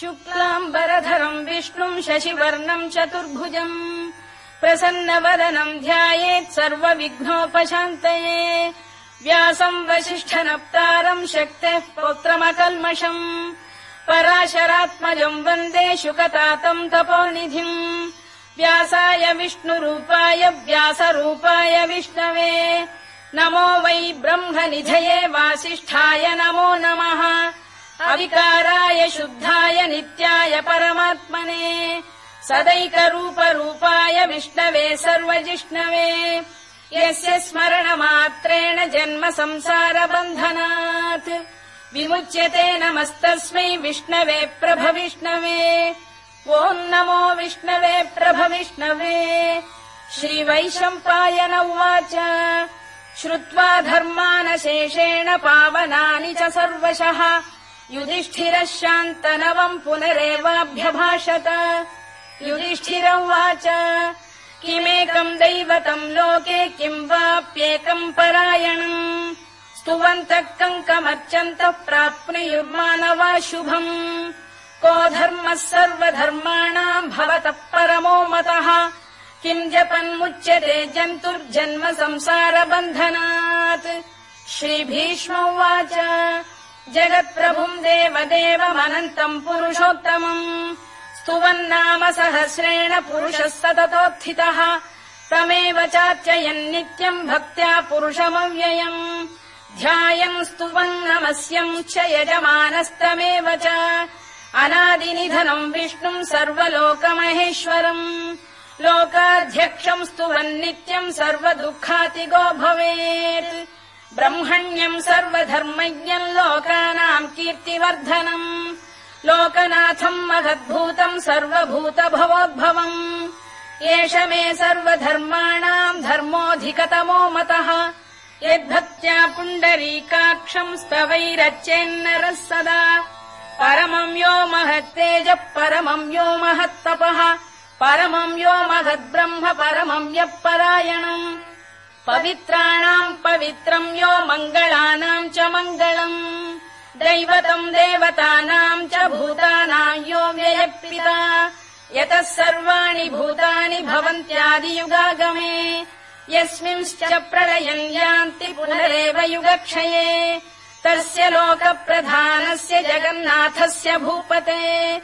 शुक्लाम्बरधरम् विष्णुम् शशिवर्णम् चतुर्भुजम्। प्रसन्नवदनम् ध्यायेत् सर्वविघ्नोपशान्तये। व्यासम् वसिष्ठनप्तारम् शक्तेः पौत्रमकल्मषम्। पराशरात्मजम् वन्दे शुकतातम् तपोनिधिम्। व्यासाय विष्णुरूपाय व्यासरूपाय विष्णवे। नमो वै ब्रह्मनिधये वासिष्ठाय नमो नमः अविकाराय शुद्धाय नित्याय परमात्मने सदैकरूपरूपाय विष्णवे सर्वजिष्णवे। यस्य स्मरणमात्रेण जन्म संसारबन्धनात्। विमुच्यते नमस्तस्मै विष्णवे प्रभविष्णवे। ओम् नमो विष्णवे प्रभविष्णवे। श्रीवैशम्पायन उवाच श्रुत्वा धर्मानशेषेण पावनानि च सर्वशः युधिष्ठिरः शान्तनवम् पुनरेवाभ्यभाषत। युधिष्ठिर उवाच किमेकम् दैवतम् लोके किम् वाप्येकम् परायणम्? स्तुवन्तः कङ्कमर्चन्तः प्राप्नुयुर्मानवा शुभम् को धर्मः सर्वधर्माणाम् भवतः परमो मतः? किम् जपन्मुच्यते जन्तुर्जन्म संसारबन्धनात्? श्रीभीष्म उवाच जगत्प्रभुम् देवदेवमनन्तम् पुरुषोत्तमम्। स्तुवन्नाम सहस्रेण पुरुषः सततोत्थितः। तमेव चार्चयन्नित्यम् भक्त्या पुरुषमव्ययम्। ध्यायम् स्तुवन्नमस्यम् च यजमानस्तमेव च। अनादिनिधनम् विष्णुम् सर्वलोकमहेश्वरम्। लोकाध्यक्षम् स्तुवन्नित्यम् सर्वदुःखातिगो भवेत् ब्रह्मण्यम् सर्वधर्मज्ञम् लोकानाम् कीर्तिवर्धनम् लोकनाथम् महद्भूतम् सर्वभूतभवोद्भवम् एष मे सर्वधर्माणाम् धर्मोऽधिकतमो मतः। यद्भक्त्या पुण्डरीकाक्षम् स्तवैरच्चेन्नरः सदा। परमम् यो महत्तेजः परमम् यो महत्तपः। परमम् यो महद्ब्रह्म परमम् यः परायणम् पवित्राणाम् पवित्रम् यो मङ्गलानाम् च मङ्गलम्। दैवतम् देवतानाम् च भूतानाम् यो व्ययप्रिता यतः सर्वाणि भूतानि भवन्त्यादियुगागमे। यस्मिंश्च प्रलयम् यान्ति पुनरेव युगक्षये। तस्य लोकप्रधानस्य जगन्नाथस्य भूपते।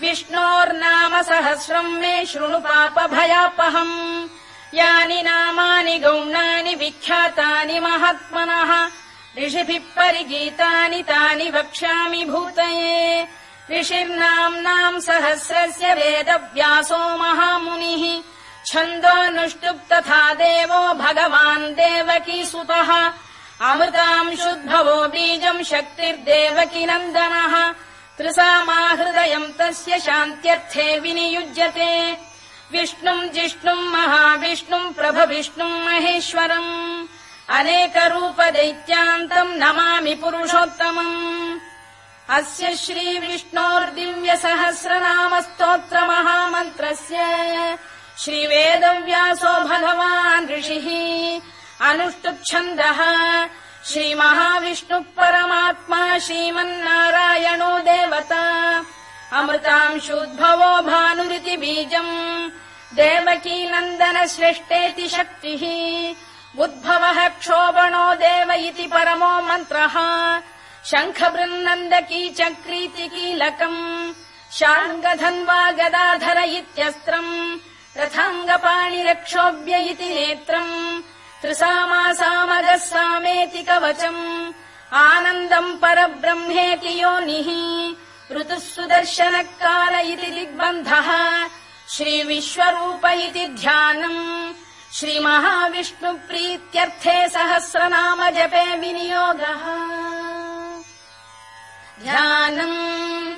विष्णोर्नाम सहस्रम् मे शृणु पापभयापहम् यानि नामानि गौणानि विख्यातानि महात्मनः। ऋषिभिः परिगीतानि तानि वक्ष्यामि भूतये। ऋषिर्नाम्नाम् सहस्रस्य वेदव्यासो महामुनिः। छन्दोऽनुष्टुप् तथा देवो भगवान् देवकी सुतः। अमृताम् शुद्भवो बीजम् शक्तिर्देवकी नन्दनः। त्रिसामाहृदयम् तस्य शान्त्यर्थे विनियुज्यते विष्णुम् जिष्णुम् महाविष्णुम् प्रभविष्णुम् महेश्वरम् अनेकरूपदैत्यान्तम् नमामि पुरुषोत्तमम्। अस्य श्रीविष्णोर्दिव्यसहस्रनामस्तोत्रमहामन्त्रस्य श्रीवेदव्यासो भगवान् ऋषिः अनुष्टुच्छन्दः श्रीमहाविष्णुः परमात्मा श्रीमन्नारायणो देवता अमृतांशुद्भवो भानुरिति बीजम्। देवकी नन्दन श्रेष्ठेति शक्तिः। उद्भवः क्षोभणो देव इति परमो मन्त्रः। शङ्खबृन्नन्दकी चक्रीति कीलकम्। शार्ङ्गधन्वा गदाधर इत्यस्त्रम्। रथाङ्गपाणिरक्षोभ्य इति नेत्रम्। त्रिसामासामगः सामेति कवचम्। आनन्दम् परब्रह्मेति योनिः ऋतुः सुदर्शनकाल इति दिग्बन्धः श्रीविश्वरूप इति ध्यानम्। श्रीमहाविष्णुप्रीत्यर्थे सहस्रनाम जपे विनियोगः। ध्यानम्।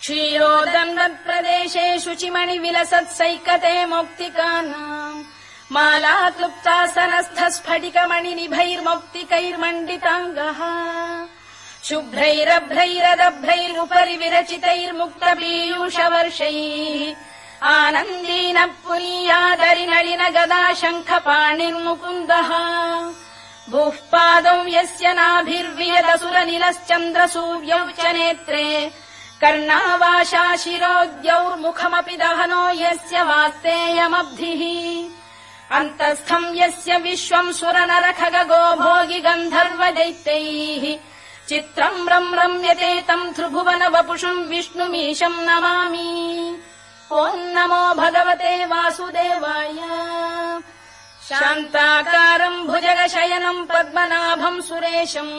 क्षीरोदन्वत्प्रदेशे शुचिमणिविलसत्सैकते मौक्तिकानाम्। मालाक्लुप्तासनस्थ स्फटिकमणिनिभैर्मौक्तिकैर्मण्डिताङ्गः शुभ्रैरभ्रैरदभ्रैरुपरि विरचितैर्मुक्तपीयूषवर्षैः आनन्दीनः पुरीयादरिनलिन गदा शङ्खपाणिर्मुकुन्दः भूः पादौ यस्य नाभिर्वियदसुरनिलश्चन्द्रसूर्यौ च नेत्रे कर्णावाशा शिरोद्यौर्मुखमपि दहनो यस्य वास्तेयमब्धिः अन्तस्थम् यस्य विश्वम् सुरनरखगो भोगि गन्धर्व चित्रम् रम् रम्यते तम् त्रिभुवन वपुषुम् विष्णुमीशम् नमामि। ॐ नमो भगवते वासुदेवाय। शान्ताकारम् भुजगशयनम् पद्मनाभम् सुरेशम्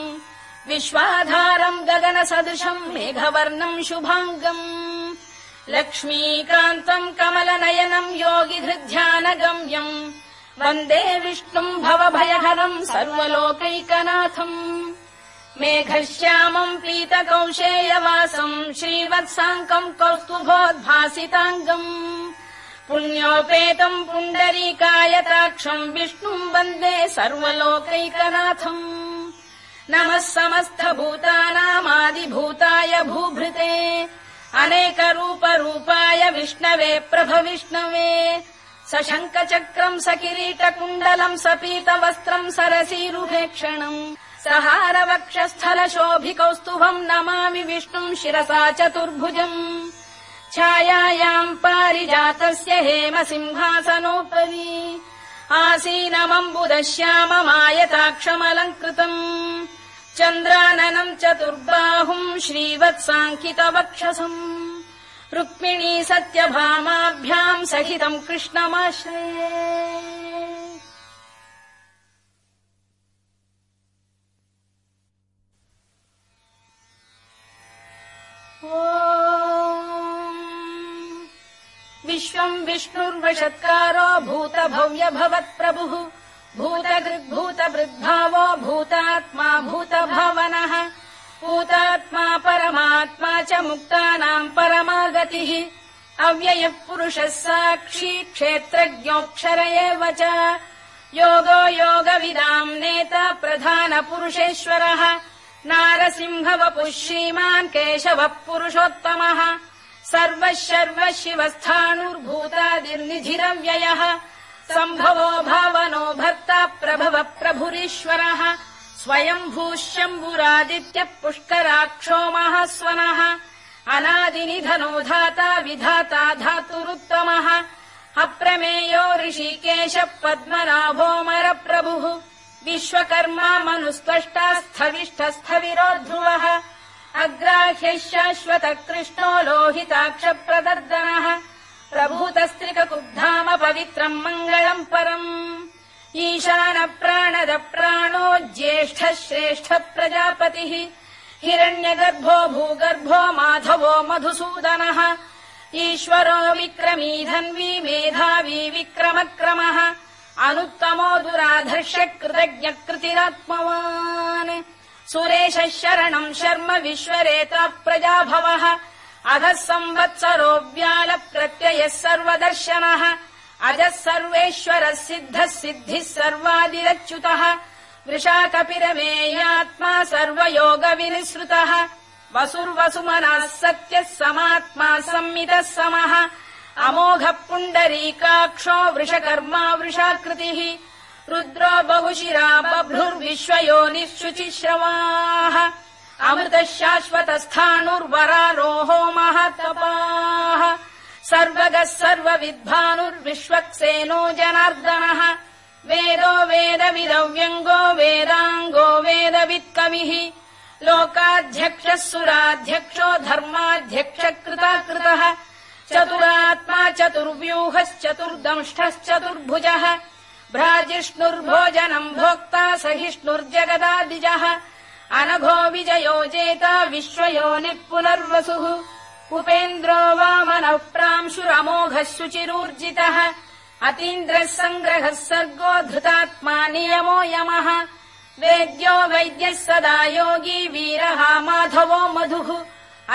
विश्वाधारम् गगनसदृशम् मेघवर्णम् शुभाङ्गम् लक्ष्मीकान्तम् कमलनयनम् योगिहृध्यानगम्यम् वन्दे विष्णुम् भवभयहरम् सर्वलोकैकनाथम् मेघश्यामम् पीतकौशेयवासम् श्रीवत्साङ्कम् कौस्तुभोद्भासिताङ्गम् पुण्योपेतम् पुण्डरीकायताक्षम् विष्णुम् वन्दे सर्वलोकैकनाथम् नमः समस्तभूतानामादिभूताय भूभृते अनेकरूपरूपाय विष्णवे प्रभविष्णवे स शङ्खचक्रम् स पीतवस्त्रम् सरसीरुभेक्षणम् सहारवक्षस्थलशोभिकौस्तुभम् नमामि विष्णुम् शिरसा चतुर्भुजम्। छायायाम् पारिजातस्य हेम सिंहासनोपरि आसीनमम्बुदश्याममायताक्षमलङ्कृतम्। चन्द्राननम् चतुर्बाहुम् श्रीवत्साङ्कितवक्षसम् रुक्मिणी सत्यभामाभ्याम् सहितम् कृष्णमाश्रये विश्वम् विष्णुर्वषत्कारो भूत भव्य भवत्प्रभुः भूतकृद्भूतवृद्भावो भूतात्मा भूतभावनः भूतात्मा परमात्मा च मुक्तानाम् परमागतिः अव्ययः पुरुषः साक्षी क्षेत्रज्ञोऽक्षर एव च योगो योगविदाम् नेता प्रधानपुरुषेश्वरः नारसिंहवपुः श्रीमान् केशवः पुरुषोत्तमः। सर्वः शर्व शिवस्थाणुर्भूतादिर्निधिरव्ययः सम्भवो भावनो भर्ता प्रभव प्रभुरीश्वरः। स्वयम्भूः शम्भुरादित्यः पुष्कराक्षो महास्वनः। अनादिनिधनो धाता विधाता धातुरुत्तमः। अप्रमेयो ऋषिकेश पद्मनाभोमरप्रभुः विश्वकर्मा मनुस्पष्टा स्थविष्ठस्थविरो ध्रुवः अग्राह्यः शाश्वत कृष्णो लोहिताक्ष प्रदर्दनः प्रभूतस्त्रिककुब्धाम पवित्रम् मङ्गलम् परम्। ईशान प्राणद प्राणो ज्येष्ठः श्रेष्ठ प्रजापतिः हिरण्यगर्भो भूगर्भो माधवो मधुसूदनः ईश्वरो विक्रमी धन्वी मेधावी विक्रमक्रमः अनुत्तमो दुराधर्ष कृतज्ञ कृतिरात्मवान् सुरेशः शरणम् शर्म विश्वरेता प्रजाभवः। अधः संवत्सरो व्याल प्रत्ययः सर्वदर्शनः। अजः सर्वेश्वरः सिद्धः सिद्धिः सर्वादिरच्युतः। वृषाकपिरमेयात्मा सर्वयोगविनिसृतः। वसुर्वसुमनः सत्यः समात्मा संमितः समः अमोघः पुण्डरीकाक्षो वृषकर्मा वृषाकृतिः रुद्रो बहुशिरा बभ्रुर्विश्वयोनिः शुचिश्रवाः अमृतः शाश्वतस्थाणुर्वरारोहो महातपाः सर्वगः सर्वविद्भानुर्विश्वक्सेनो जनार्दनः वेदो वेदविदव्यङ्गो वेदाङ्गो वेदवित्कविः लोकाध्यक्षः सुराध्यक्षो धर्माध्यक्ष कृताकृतः चतुरात्मा चतुर्व्यूहश्चतुर्दंष्टश्चतुर्भुजः भ्राजिष्णुर्भोजनम् भोक्ता सहिष्णुर्जगदादिजः अनघो विजयो जेता विश्वयोनिः पुनर्वसुः उपेन्द्रो वामनः प्रांशुरमोघः शुचिरूर्जितः अतीन्द्रः सङ्ग्रहः सर्गो धृतात्मा नियमो यमः वेद्यो वैद्यः सदा योगी वीरः माधवो मधुः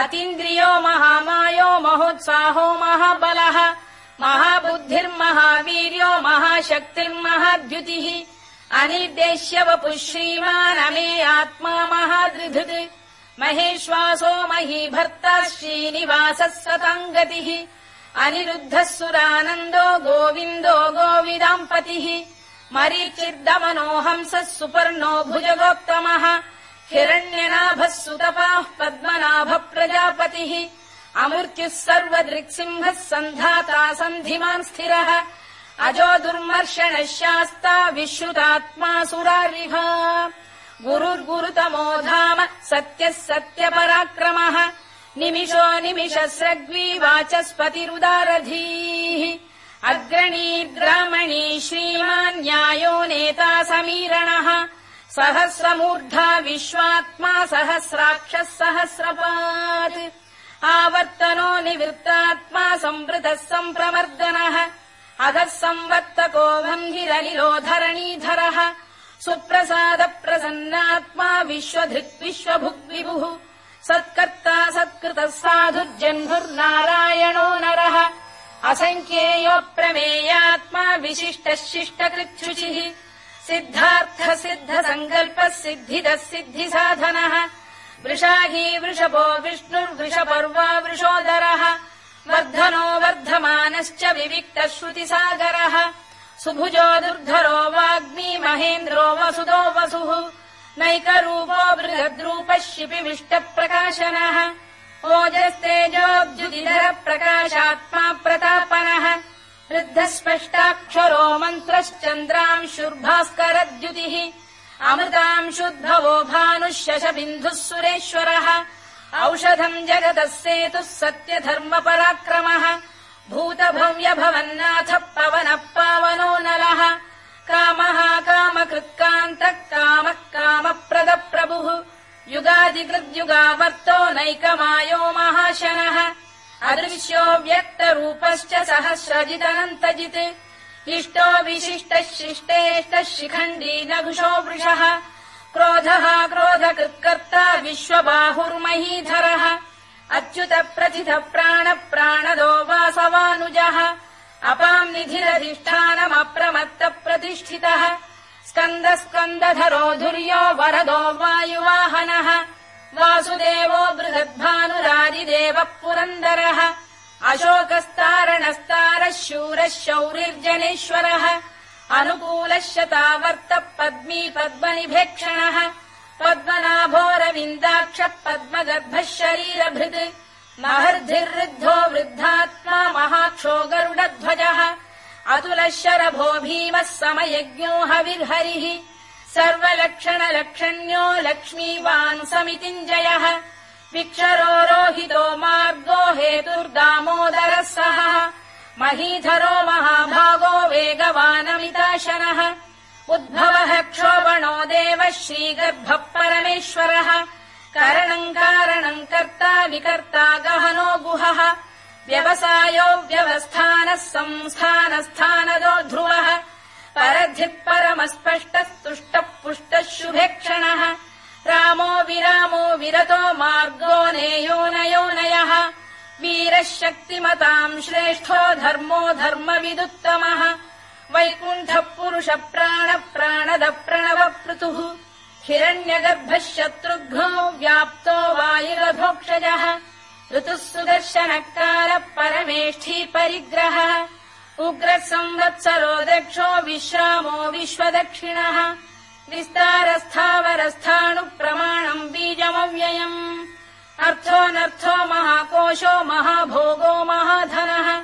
अतीन्द्रियो महामायो महोत्साहो महाबलः महाबुद्धिर्महावीर्यो महाशक्तिर्महाद्युतिः अनिर्देश्य वपुः श्रीमानमे आत्मा महादृधृत् महेश्वासो महीभर्ता श्रीनिवासः सताम् गतिः। अनिरुद्धः सुरानन्दो गोविन्दो गोविदाम्पतिः। मरीचिर्दमनो हंसः सुपर्णो भुजगोत्तमः हिरण्यनाभः सुतपाः पद्मनाभ प्रजापतिः अमृत्युः सर्वदृक्सिंहः सन्धाता सन्धिमान् स्थिरः। अजो दुर्मर्षणः शास्ता विश्रुतात्मा सुरारिः। गुरुर्गुरुतमो धाम सत्यः सत्यपराक्रमः। निमिषो निमिषस्रग्वी वाचस्पतिरुदारधीः। अग्रणी श्रीमान् न्यायो नेता समीरणः सहस्रमूर्धा विश्वात्मा सहस्राक्षः सहस्रपात्। आवर्तनो निवृत्तात्मा संवृतः सम्प्रमर्दनः अधः संवर्तको वह्निरलिलो धरणीधरः सुप्रसाद प्रसन्नात्मा विश्वधृक् विश्वभुग्विभुः। सत्कर्ता सत्कृतः साधुर्जह्नुर्नारायणो नरः। असङ्ख्येयोप्रमेयात्मा विशिष्टः शिष्टकृच्छुचिः सिद्धार्थ सिद्धिदः सिद्धिसाधनः वृषाही वृषभो विष्णुर्वृषपर्वा वृषोदरः वर्धनो वर्धमानश्च विविक्तः श्रुतिसागरः सुभुजो दुर्धरो वाग्मी महेन्द्रो वसुदो वसुः। नैकरूपो बृहद्रूपः शिपिविष्टप्रकाशनः ओजस्तेजोऽब्जुदिधर प्रकाशात्मा प्रतापनः वृद्धः स्पष्टाक्षरो मन्त्रश्चन्द्रांशुर्भास्करद्युतिः अमृतांशुद्भवो भानुः शशबिन्दुः सुरेश्वरः। औषधम् जगतः सेतुः सत्यधर्मपराक्रमः। भूतभव्य भवन्नाथ पवनः पावनो नलः। कामः कामकृत्कान्तः कामः कामप्रदप्रभुः। युगादिकृद्युगावर्तो नैकमायो महाशनः अदृश्यो व्यक्तरूपश्च सहस्रजिदनन्तजित्। इष्टो विशिष्टः शिष्टेष्टः शिखण्डी नघुषो वृषः। क्रोधः क्रोधकृत्कर्ता विश्वबाहुर्महीधरः। अच्युत प्रथित प्राण प्राणदो वासवानुजः। अपाम् निधिरधिष्ठानमप्रमत्त प्रतिष्ठितः। स्कन्द स्कन्दधरो धुर्यो वरदो वायुवाहनः वासुदेवो बृहद्भानुरादिदेवः पुरन्दरः अशोकस्तारणस्तारः शूरः शौरिर्जनेश्वरः अनुकूलः शतावर्तः पद्मी पद्मनिभेक्षणः पद्मनाभोरविन्दाक्षः पद्मगर्भः शरीरभृत् महर्धिर्वृद्धो वृद्धात्मा महाक्षो गरुडध्वजः अतुलः शरभो भीमः समयज्ञो हविर्हरिः सर्वलक्षणलक्षण्यो लक्ष्मीवान् समितिञ्जयः विक्षरो रोहितो मार्गो हेतुर्दामोदरः सह। महीधरो महाभागो वेगवानमिताशनः। उद्भवः क्षोभणो देवः श्रीगर्भः परमेश्वरः करणम् कारणम् कर्ता विकर्ता गहनो गुहः। व्यवसायो व्यवस्थानः संस्थानस्थानदो ध्रुवः परधिः परमस्पष्टः तुष्टः पुष्टः शुभेक्षणः। रामो विरामो विरतो मार्गो नेयोनयोनयः वीरः शक्तिमताम् श्रेष्ठो धर्मो धर्मविदुत्तमः। वैकुण्ठः पुरुष प्राण प्राणद प्रणव पृतुः हिरण्यगर्भः शत्रुघ्नो व्याप्तो वायुरधोक्षजः ऋतुः सुदर्शनः परमेष्ठी परिग्रहः उग्रः संवत्सरो दक्षो विश्रामो विश्वदक्षिणः। विस्तारस्थावरस्थाणुप्रमाणम् बीजमव्ययम्। अर्थोऽनर्थो महाकोशो महाभोगो महाधनः।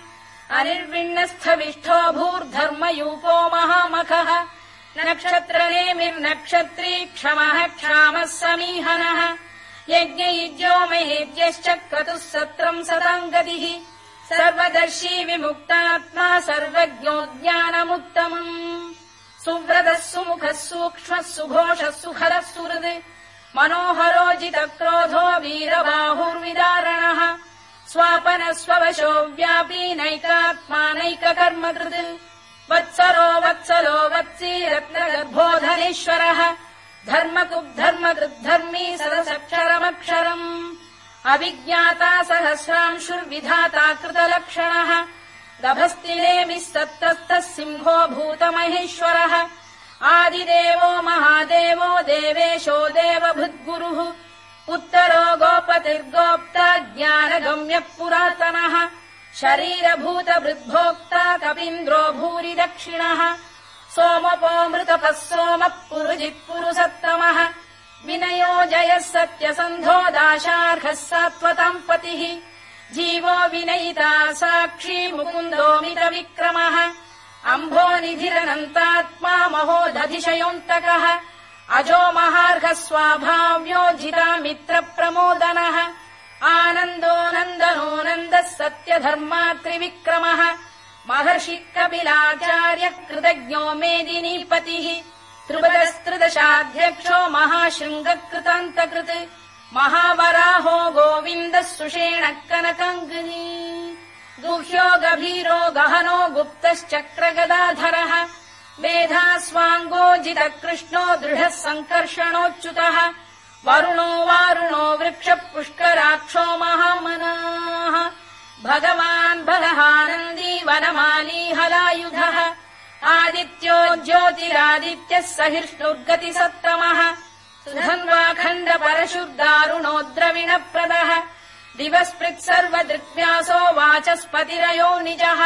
अनिर्विण्णस्थविष्ठो भूर्धर्मयूपो महामखः। नक्षत्रनेमिर्नक्षत्री क्षमः क्षामः समीहनः। यज्ञयुज्यो महेद्यश्च क्रतुः सत्रम् सताम् गतिः सर्वदर्शी विमुक्तात्मा सर्वज्ञो ज्ञानमुत्तमम् सुव्रतः सुमुखः सूक्ष्मः सुघोषः सुखरः सुहृद्। मनोहरोजितक्रोधो वीरबाहुर्विदारणः। स्वापनः स्ववशो व्यापी नैकात्मानैककर्मकृत् वत्सरो वत्सलो वत्सी रत्नगर्भोधनेश्वरः धर्मकुब्धर्मकृद्धर्मी सदसक्षरमक्षरम् अभिज्ञाता सहस्रांशुर्विधाता कृतलक्षणः। दभस्तिनेमिः सत्तस्थः सिंहो भूतमहेश्वरः। आदिदेवो महादेवो देवेशो देवभृद्गुरुः। उत्तरो गोपतिर्गोप्ता ज्ञानगम्यः पुरातनः शरीरभूतवृद्भोक्ता कपीन्द्रो भूरि दक्षिणः सोमपोऽमृतपः सोमः पुरुजित्पुरुसत्तमः विनयो जयः सत्यसन्धो दाशार्हः सात्वताम् पतिः। जीवो विनयिता साक्षी मुकुन्दोमित विक्रमः अम्भो निधिरनन्तात्मा महोदधिशयोऽन्तकः। अजो महार्घ स्वाभाव्योजिता मित्र प्रमोदनः आनन्दो नन्दनो नन्दः सत्यधर्मा त्रिविक्रमः। महर्षि कपिलाचार्य कृतज्ञो मेदिनीपतिः त्रिपदस्त्रिदशाध्यक्षो महाशृङ्गकृतान्तकृत् महावराहो गोविन्दः सुषेण कनकङ्गिनी। गुह्यो गभीरो गहनो गुप्तश्चक्रगदाधरः। मेधास्वाङ्गोजित कृष्णो दृढः सङ्कर्षणोच्युतः वरुणो वारुणो वृक्ष पुष्कराक्षो महामनाः। भगवान् बलहानन्दी वनमाली हलायुधः आदित्यो ज्योतिरादित्यः सहिष्णुर्गति परशुर्दारुणो द्रविणप्रदः दिवस्पृक् सर्वदृग्व्यासो वाचस्पतिरयो निजः।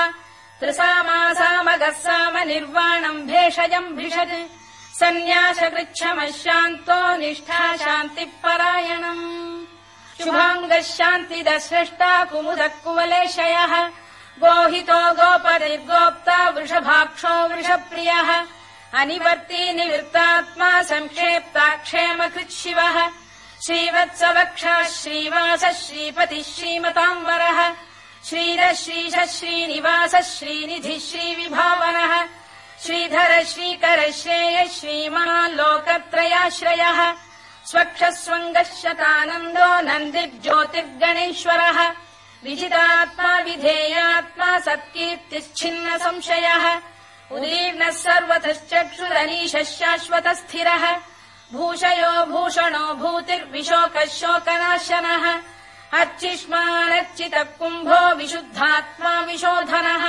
त्रिसामासामगः साम निर्वाणम् भेषजम् भिषज। सन्न्यासकृच्छमशान्तो निष्ठा शान्तिः परायणम् शुभाङ्गः शान्तिदश्रेष्टा कुमुदः कुवलेशयः गोहितो गोपतिर्गोप्ता वृषभाक्षो वृषप्रियः। अनिवर्ती निवृत्तात्मा संक्षेप्ता क्षेमकृच्छिवः। श्रीवत्सवक्षा श्रीवास श्रीपतिः श्रीमताम्बरः। श्रीरः श्रीनिवास श्रीनिधिः श्रीविभावनः। श्रीधर श्रीकर श्रेय श्रीमान् लोकत्रयाश्रयः स्वक्षस्वङ्गः शतानन्दो नन्दिर्ज्योतिर्गणेश्वरः। विजितात्मा विधेयात्मा सत्कीर्तिश्छिन्न संशयः। उदीर्णः सर्वतश्चक्षुरनीशः शाश्वत स्थिरः भूषयो भूषणो भूतिर्विशोकः शोकनाशनः अर्चिष्मानर्चितः कुम्भो विशुद्धात्मा विशोधनः।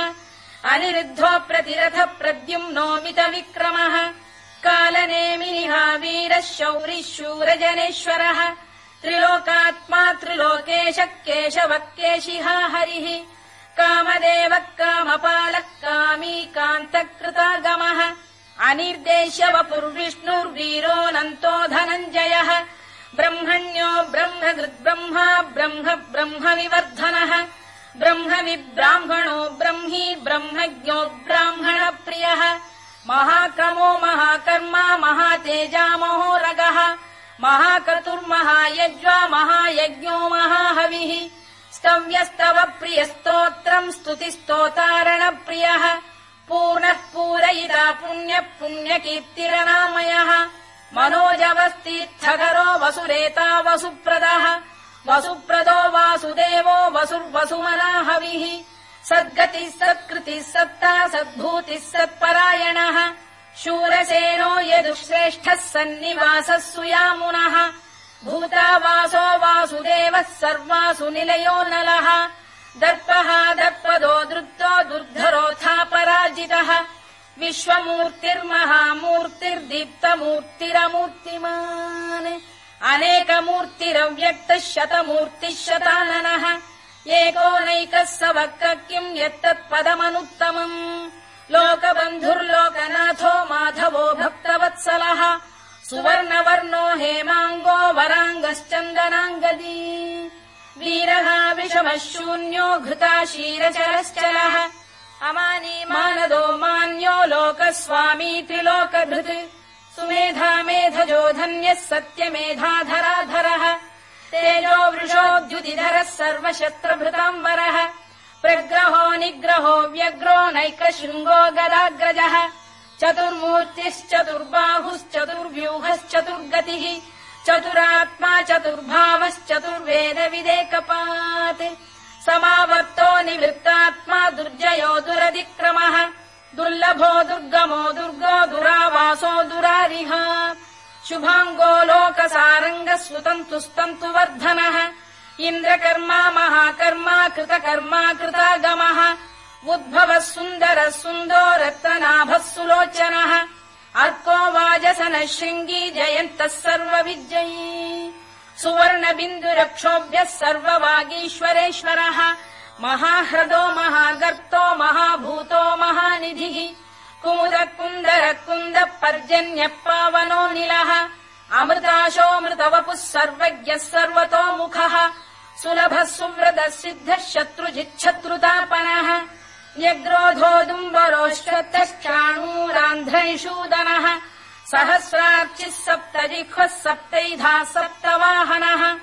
अनिरुद्धो प्रतिरथ प्रद्युम्नोमित विक्रमः कालनेमिनिहा वीरः शौरिः शूरजनेश्वरः। त्रिलोकात्मा त्रिलोकेशः केशवः केशिहा हरिः कामदेवः कामपालः कामी कान्तकृतागमः अनिर्देश्य वपुर्विष्णुर्वीरोऽनन्तो धनञ्जयः। ब्रह्मण्यो ब्रह्मकृद्ब्रह्मा ब्रह्म ब्रह्म विवर्धनः ब्रह्म ब्रह्मज्ञो ब्राह्मणप्रियः। महाक्रमो महाकर्मा महातेजामहोरगः महाकतुर्महायज्वा महायज्ञो महाहविः स्तव्यस्तव प्रियस्तोत्रम् स्तुतिस्तोतारणप्रियः। पूर्णः पूरयिता पुण्यः पुण्यकीर्तिरनामयः। मनोजवस्तीर्थकरो वसुरेता वसुप्रदः। वसुप्रदो वासुदेवो वसुर्वसुमनाहविः। सद्गतिः सत्कृतिः सत्ता सद्भूतिः सत्परायणः। शूरसेनो यदुश्रेष्ठः सन्निवासः सुयामुनः भूता वासो वासुदेवः सर्वासु निलयो नलः। दर्पः दर्पदो दृप्तो दुर्धरोऽथा पराजितः विश्वमूर्तिर्महामूर्तिर्दीप्तमूर्तिरमूर्तिमान्। अनेकमूर्तिरव्यक्तः शतमूर्तिः शताननः एकोनैकः स वक्र किम् यत्तत्पदमनुत्तमम्। लोकबन्धुर्लोकनाथो माधवो भक्तवत्सलः सुवर्णवर्णो हेमाङ्गो वराङ्गश्चन्दनाङ्गदी। वीरः विषमः शून्यो घृता शीरचरश्चरः अमानी मानदो मान्यो लोकस्वामी त्रिलोकधृत्। सुमेधा मेधजो धन्यः सत्यमेधाधराधरः। तेजो वृषोद्युतिधरः सर्वशस्त्रभृताम्बरः प्रग्रहो निग्रहो व्यग्रो नैकशृङ्गो गदाग्रजः चतुर्मूर्तिश्चतुर्बाहुश्चतुर्व्यूहश्चतुर्गतिः चतुरात्मा चतुर्भावश्चतुर्वेदविदेकपात् समावर्तो निवृत्तात्मा दुर्जयो दुरतिक्रमः दुर्लभो दुर्गमो दुर्गो दुरावासो दुरारिह। शुभाङ्गो लोकसारङ्गः सुतन्तु स्तन्तु वर्धनः इन्द्रकर्मा महाकर्मा कृतकर्मा कृतागमः उद्भवः सुन्दरः सुन्दो रत्ननाभः सुलोचनः अर्को वाजसनः शृङ्गी जयन्तः सर्वविजयी। सुवर्णबिन्दुरक्षोभ्यः सर्ववागीश्वरेश्वरः। महाह्रदो महागर्तो महाभूतो महानिधिः। कुमुद कुन्दर कुन्द पर्जन्यः पावनो निलः अमृताशोऽमृतवपुः सर्वज्ञः सर्वतोमुखः। सुलभः सुव्रतः सिद्धः शत्रुजिच्छत्रुतापनः न्यग्रोधोदुम्बरोश्चतश्चाणूरान्ध्रैषूदनः सहस्रार्चिः सप्तजिह्वः सप्तैधा सप्तवाहनः।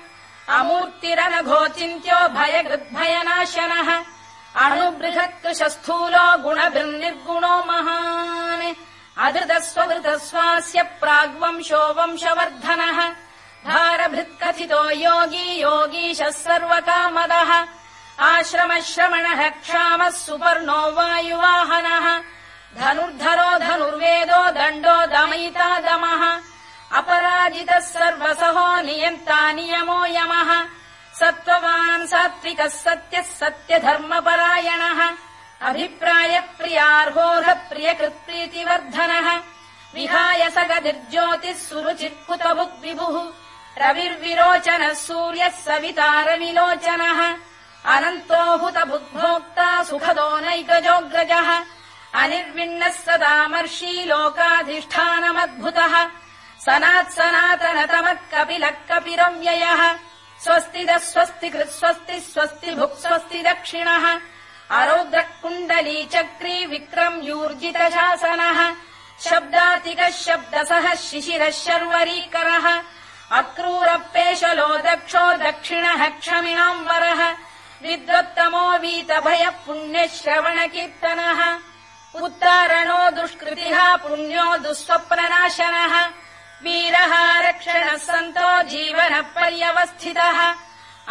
अमूर्तिरनघोचिन्त्यो भयगृद्भयनाशनः। अणुबृहत्कृशस्थूलो गुणभिर्निर्गुणो महान्। अधृतस्वधृतस्वास्य प्राग्वंशो वंशवर्धनः। भारभृत्कथितो योगी योगीशः सर्वकामदः आश्रमश्रमणः क्षामः सुपर्णो वायुवाहनः। धनुर्धरो धनुर्वेदो दण्डो दमयिता दमः। अपराजितः सर्वसहो नियन्ता नियमो यमः। सत्त्ववान् सात्विकः सत्यः सत्यधर्मपरायणः। अभिप्रायप्रियार्होध प्रियकृत्प्रीतिवर्धनः विहाय सगतिर्ज्योतिः सुरुचित्कुतभुग्विभुः रविर्विरोचनः सूर्यः सवितारविलोचनः अनन्तो हुतबुद्भोक्ता सुखदो नैकजोऽग्रजः अनिर्विण्णः सदामर्षी लोकाधिष्ठानमद्भुतः। सनात्सनातनतमः कपिलः कपिरव्ययः स्वस्तिदः स्वस्ति कृत्स्वस्ति स्वस्ति भुक् स्वस्ति दक्षिणः। अरौद्रः कुण्डली चक्री विक्रम्यूर्जित शासनः शब्दातिकः शब्दसः शिशिरः शर्वरीकरः। अक्रूरपेशलो दक्षो दक्षिणः क्षमिणाम्बरः विद्वत्तमो वीतभयः पुण्यश्रवण कीर्तनः उत्तारणो दुष्कृतिः पुण्यो दुःस्वप्ननाशनः। वीरः रक्षणः सन्तो जीवन पर्यवस्थितः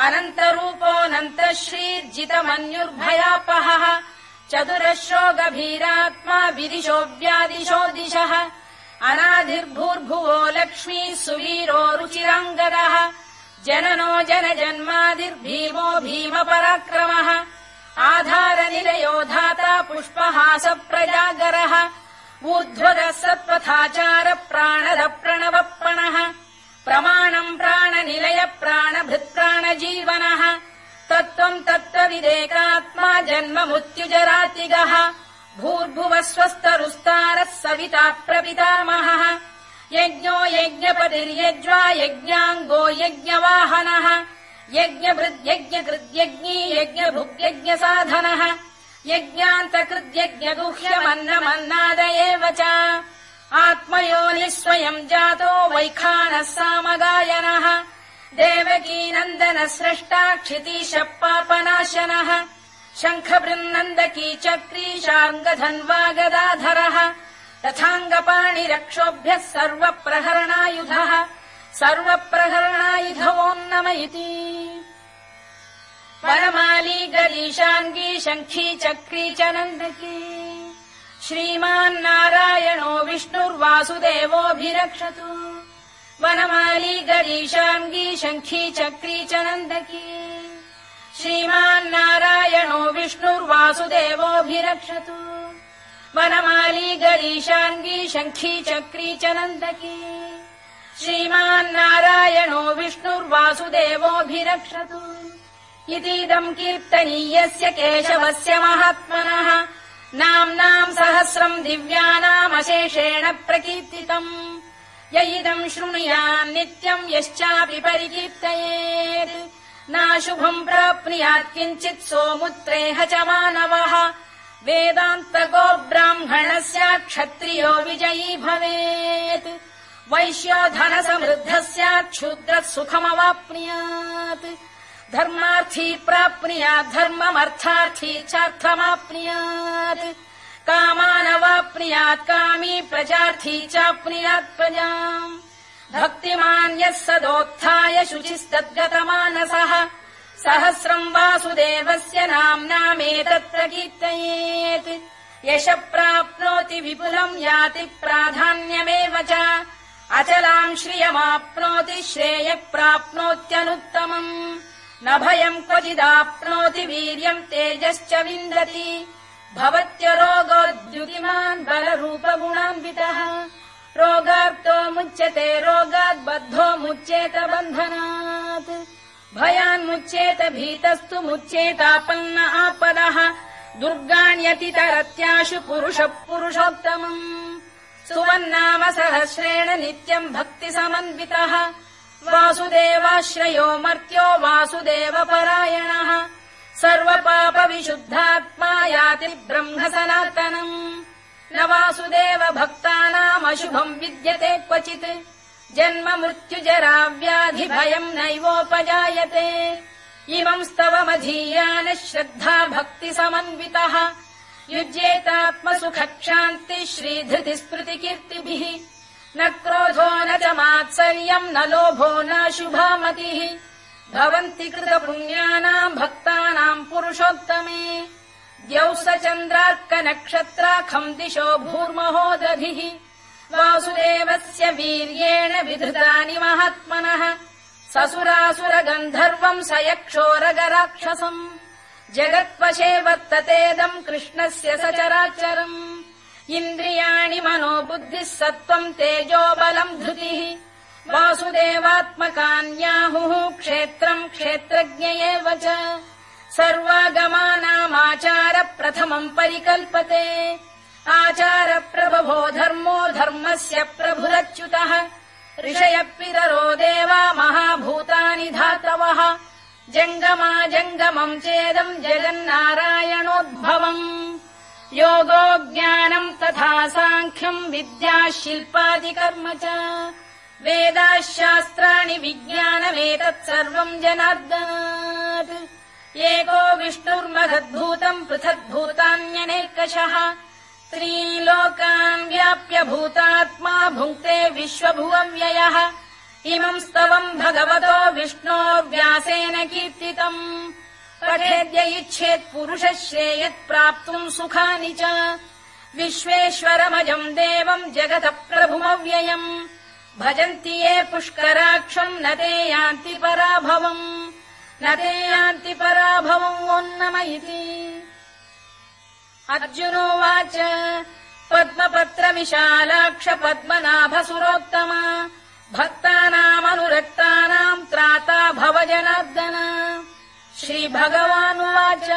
अनन्तरूपोऽनन्त श्रीर्जितमन्युर्भयापहः चतुरश्रो गभीरात्मा विदिशो व्यादिशो दिशः। अनाधिर्भूर्भुवो लक्ष्मी सुवीरो रुचिराङ्गदः जननो जन जन्मादिर्भीमो भीम पराक्रमः आधारनिलयो धाता पुष्पहास प्रजागरः ऊर्ध्वदः सत्पथाचार प्राणद प्रणवप्रणः प्रमाणम् प्राणनिलय प्राणभृत्प्राणजीवनः तत्त्वम् तत्त्वविदेकात्मा जन्म मृत्युजरातिगः भूर्भुवः स्वस्तरुस्तारः सविता प्रपितामहः यज्ञो यज्ञपतिर्यज्वा यज्ञाङ्गो यज्ञवाहनः यज्ञभृद्यज्ञकृद्यज्ञी यज्ञभुग्यज्ञसाधनः यज्ञान्तकृद्यज्ञगुह्यमन्नमन्नाद एव च। आत्मयोनिः स्वयम् जातो वैखानः सामगायनः देवकीनन्दन स्रष्टा क्षितीशः पापनाशनः शङ्खबृन्नन्दकी चक्रीशाङ्गधन्वा गदाधरः तथाङ्गपाणिरक्षोभ्यः सर्वप्रहरणायुधः। सर्वप्रहरणायुधवोन्नम इति वनमाली गरीशाङ्गी शङ्खी चक्री च नन्दकी। श्रीमान्नारायणो विष्णुर्वासुदेवोऽभिरक्षतु। वनमाली गरीशाङ्गी शङ्खी चक्री च नन्दकी। श्रीमान्नारायणो विष्णुर्वासुदेवोऽभिरक्षतु वनमाली गरीशाङ्गी शङ्खी चक्री च नन्दकी। श्रीमान्नारायणो विष्णुर्वासुदेवोऽभिरक्षतु। इतीदम् कीर्तनीयस्य केशवस्य महात्मनः। नाम्नाम् सहस्रम् दिव्यानामशेषेण प्रकीर्तितम्। य इदम् शृणुयान् नित्यम् यश्चापि परिकीर्तयेत्। नाशुभम् प्राप्नुयात् किञ्चित् सोमुत्रेह च मानवः वेदान्तको ब्राह्मणस्य क्षत्रियो विजयी भवेत्। वैश्यो धनसमृद्धः स्यात् क्षुद्रः सुखमवाप्नुयात् धर्मार्थी प्राप्नुयात् धर्ममर्थार्थी चार्थमाप्नुयात्। कामानवाप्नुयात् कामी प्रजार्थी चाप्नुयात् प्रजाम्। भक्तिमान् यः सदोत्थाय शुचिस्तद्गतमानसः सहस्रम् वासुदेवस्य नाम्नामेतत् प्रकीर्तयेत्। यश प्राप्नोति विपुलम् याति प्राधान्यमेव च। अचलाम् श्रियमाप्नोति श्रेय प्राप्नोत्यनुत्तमम् न भयम् क्वचिदाप्नोति वीर्यम् तेजश्च विन्दति। भवत्यरोगोद्युतिमान् बलरूपगुणान्वितः। रोगार्तो मुच्यते रोगात् बद्धो मुच्येत बन्धनात् भयान्मुच्येत भीतस्तु मुच्येतापन्न आपदः। दुर्गाण्यतितरत्याशु पुरुषः पुरुषोत्तमम्। सुवन्नाम सहस्रेण नित्यम् भक्ति समन्वितः वासुदेवाश्रयो मर्त्यो वासुदेवपरायणः। सर्वपाप विशुद्धात्मा याति ब्रह्म सनातनम् न वासुदेव भक्तानामशुभम् विद्यते क्वचित् जन्म मृत्युजरा व्याधि भयम् नैवोपजायते। इमम् स्तवमधीयान श्रद्धा भक्ति समन्वितः। युज्येतात्मसुखक्षान्ति श्रीधृति स्मृतिकीर्तिभिः। न क्रोधो न च मात्सर्यम् न लोभो न शुभामतिः। भवन्ति कृतपुण्यानाम् भक्तानाम् पुरुषोत्तमे। द्यौ स चन्द्रार्कनक्षत्राखम् दिशो भूर्महोदधिः वासुदेवस्य वीर्येण विधृतानि महात्मनः। ससुरासुर गन्धर्वम् स यक्षोरगराक्षसम् जगत्वशे वर्ततेदम् कृष्णस्य सचराचरम्। इन्द्रियाणि मनो बुद्धिः सत्त्वम् तेजो बलम् धृतिः। वासुदेवात्मकान्याहुः क्षेत्रम् क्षेत्रज्ञ एव च। सर्वागमानामाचार प्रथमम् परिकल्पते आचार प्रभवो धर्मो धर्मस्य प्रभुरच्युतः। ऋषयपितरो देवा महाभूतानि धातवः। जङ्गमा जङ्गमम् चेदम् जगन्नारायणोद्भवम्। योगो ज्ञानम् तथा साङ्ख्यम् विद्या शिल्पादिकर्म च। वेदाः शास्त्राणि विज्ञानमेतत् सर्वम् जनार्दनात्। एको विष्णुर्महद्भूतम् पृथग्भूतान्यनेकषः त्रीलोकान् व्याप्य भूतात्मा भुङ्क्ते विश्वभुवव्ययः इमम् स्तवम् भगवतो विष्णो व्यासेन कीर्तितम्। पठेद्य इच्छेत् पुरुषः श्रेयत् प्राप्तुम् सुखानि च। विश्वेश्वरमजम् देवम् जगतः प्रभुमव्ययम् भजन्ति ये पुष्कराक्षम् न ते यान्ति पराभवम्। न ते यान्ति पराभवम् इति अर्जुनोवाच पद्मपत्रविशालाक्ष पद्मनाभसुरोत्तमा भक्तानामनुरक्तानाम् त्राता भव जनार्दन श्रीभगवानुवाच।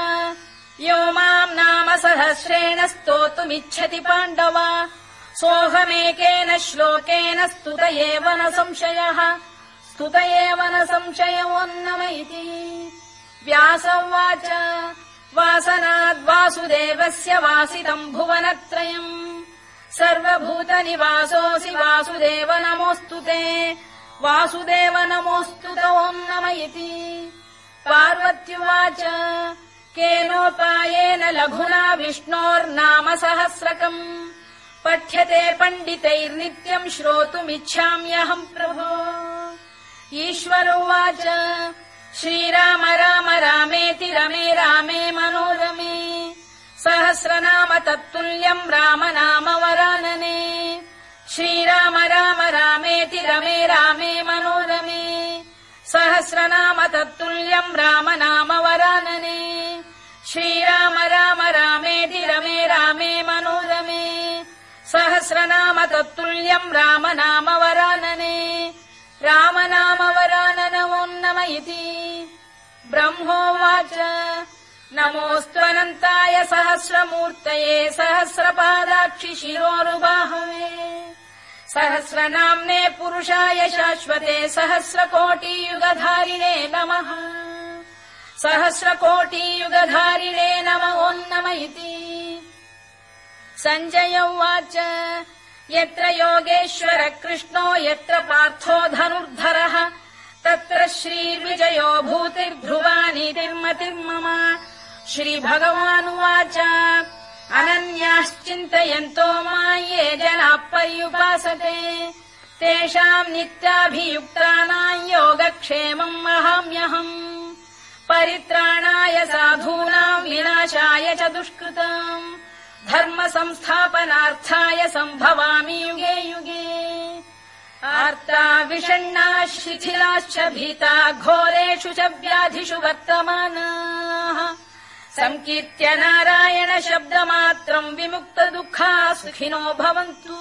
यो माम् नाम सहस्रेण स्तोतुमिच्छति पाण्डवा। सोऽहमेकेन श्लोकेन स्तुत एव न संशयः। स्तुत एव न संशयोन्नम इति। व्यास उवाच वासनाद्वासुदेवस्य वासितम् भुवनत्रयम् सर्वभूतनिवासोऽसि वासुदेव नमोऽस्तु ते। वासुदेव नमोऽस्तु नम इति। पार्वत्युवाच केनोपायेन लघुना विष्णोर्नाम सहस्रकम्। पठ्यते पण्डितैर्नित्यम् श्रोतुमिच्छाम्यहम् प्रभो। ईश्वर उवाच श्रीराम राम रामेति रमे रामे मनोरमे। सहस्रनाम तत्तुल्यम् राम नाम वरानने। श्रीराम राम रामेति रमे रामे मनोरमे। सहस्रनाम तत्तुल्यम् राम नाम वरानने। श्रीराम राम रामेति रमे रामे मनोरमे। सहस्रनाम तत्तुल्यम् राम नाम वरानने राम नाम वराननमोन्नम इति ब्रह्मोवाच। नमोऽस्त्वनन्ताय सहस्रमूर्तये सहस्रपादाक्षि शिरोरुबाहवे। सहस्रनाम्ने पुरुषाय शाश्वते सहस्रकोटियुगधारिणे नमः। सहस्रकोटियुगधारिणे नम ओन्नम इति सञ्जय उवाच यत्र योगेश्वर कृष्णो यत्र पार्थो धनुर्धरः तत्र श्रीर्विजयो भूतिर्ध्रुवानि तिर्मतिर्मम श्रीभगवानुवाच अनन्याश्चिन्तयन्तो मा ये जनाः पर्युपासते तेषाम् नित्याभियुक्तानाम् योगक्षेमम् वहाम्यहम् परित्राणाय साधूनाम् विनाशाय च दुष्कृतम् धर्म संस्थापनार्थाय सम्भवामि युगे युगे। आर्ता विषण्णाः शिथिलाश्च भीता घोरेषु च व्याधिषु वर्तमानाः। सङ्कीर्त्य नारायण शब्दमात्रम् विमुक्त दुःखा सुखिनो भवन्तु।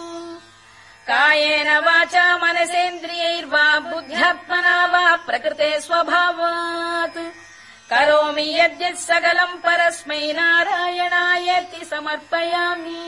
कायेन वाचा मनसेन्द्रियैर्वा बुद्ध्यात्मना वा प्रकृते स्वभावात् करोमि यद्यत् सकलम् परस्मै नारायणायति समर्पयामि